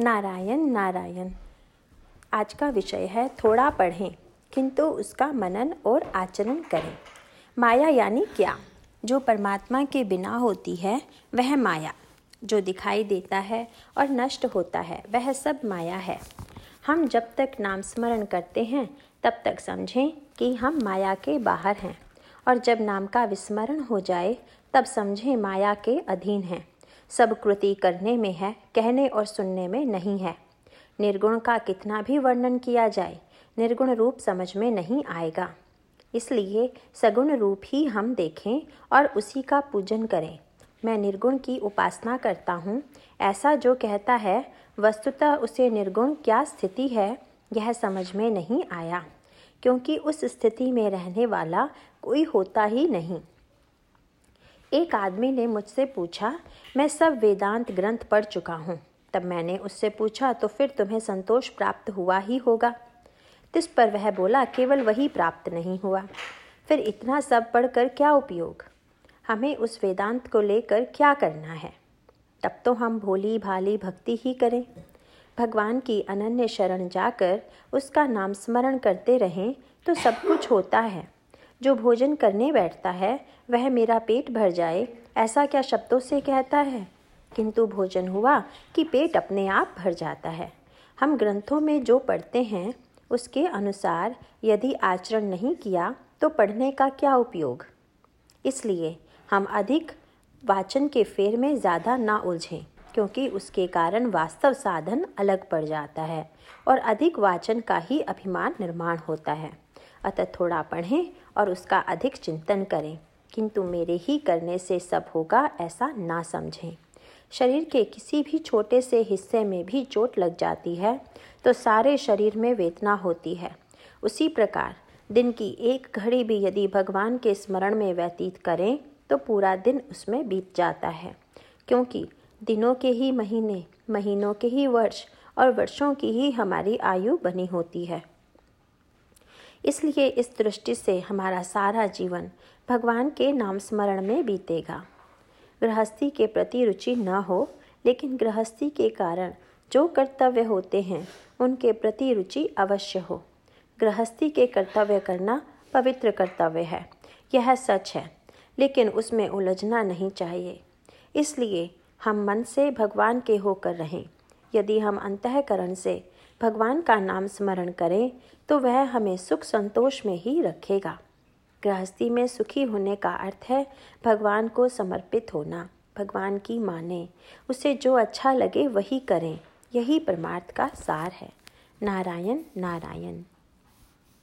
नारायण नारायण। आज का विषय है, थोड़ा पढ़ें, किंतु उसका मनन और आचरण करें। माया यानी क्या? जो परमात्मा के बिना होती है, वह माया। जो दिखाई देता है और नष्ट होता है, वह सब माया है। हम जब तक नाम स्मरण करते हैं, तब तक समझें कि हम माया के बाहर हैं। और जब नाम का विस्मरण हो जाए, तब समझें माया के अधीन हैं। सब कृति करने में है, कहने और सुनने में नहीं है। निर्गुण का कितना भी वर्णन किया जाए, निर्गुण रूप समझ में नहीं आएगा। इसलिए सगुण रूप ही हम देखें और उसी का पूजन करें। मैं निर्गुण की उपासना करता हूँ। ऐसा जो कहता है, वस्तुतः उसे निर्गुण क्या स्थिति है, यह समझ में नहीं आया। क्योंकि उस स्थिति में रहने वाला कोई होता ही नहीं। एक आदमी ने मुझसे पूछा, मैं सब वेदांत ग्रंथ पढ़ चुका हूँ। तब मैंने उससे पूछा तो फिर तुम्हें संतोष प्राप्त हुआ ही होगा? तिस पर वह बोला, केवल वही प्राप्त नहीं हुआ। फिर इतना सब पढ़कर क्या उपयोग? हमें उस वेदांत को लेकर क्या करना है? तब तो हम भोली भाली भक्ति ही करें। भगवान की अनन्य शरण जाकर उसका नाम स्मरण करते रहें तो सब कुछ होता है। जो भोजन करने बैठता है, वह मेरा पेट भर जाए, ऐसा क्या शब्दों से कहता है? किंतु भोजन हुआ कि पेट अपने आप भर जाता है। हम ग्रंथों में जो पढ़ते हैं, उसके अनुसार यदि आचरण नहीं किया तो पढ़ने का क्या उपयोग? इसलिए हम अधिक वाचन के फेर में ज़्यादा ना उलझें, क्योंकि उसके कारण वास्तव साधन अलग पड़ जाता है और अधिक वाचन का ही अभिमान निर्माण होता है। अतः थोड़ा पढ़ें और उसका अधिक चिंतन करें। किंतु मेरे ही करने से सब होगा ऐसा ना समझें। शरीर के किसी भी छोटे से हिस्से में भी चोट लग जाती है तो सारे शरीर में वेदना होती है। उसी प्रकार, दिन की एक घड़ी भी यदि भगवान के स्मरण में व्यतीत करें तो पूरा दिन उसमें बीत जाता है। क्योंकि दिनों के ही महीने, महीनों के ही वर्ष और वर्षों की ही हमारी आयु बनी होती है। इसलिए इस दृष्टि से हमारा सारा जीवन भगवान के नाम स्मरण में बीतेगा। गृहस्थी के प्रति रुचि न हो, लेकिन गृहस्थी के कारण जो कर्तव्य होते हैं, उनके प्रति रुचि अवश्य हो। गृहस्थी के कर्तव्य करना पवित्र कर्तव्य है, यह सच है, लेकिन उसमें उलझना नहीं चाहिए। इसलिए हम मन से भगवान के होकर रहें। यदि हम अंतकरण से भगवान का नाम स्मरण करें तो वह हमें सुख संतोष में ही रखेगा। गृहस्थी में सुखी होने का अर्थ है, भगवान को समर्पित होना, भगवान की माने। उसे जो अच्छा लगे वही करें, यही परमार्थ का सार है। नारायण नारायण।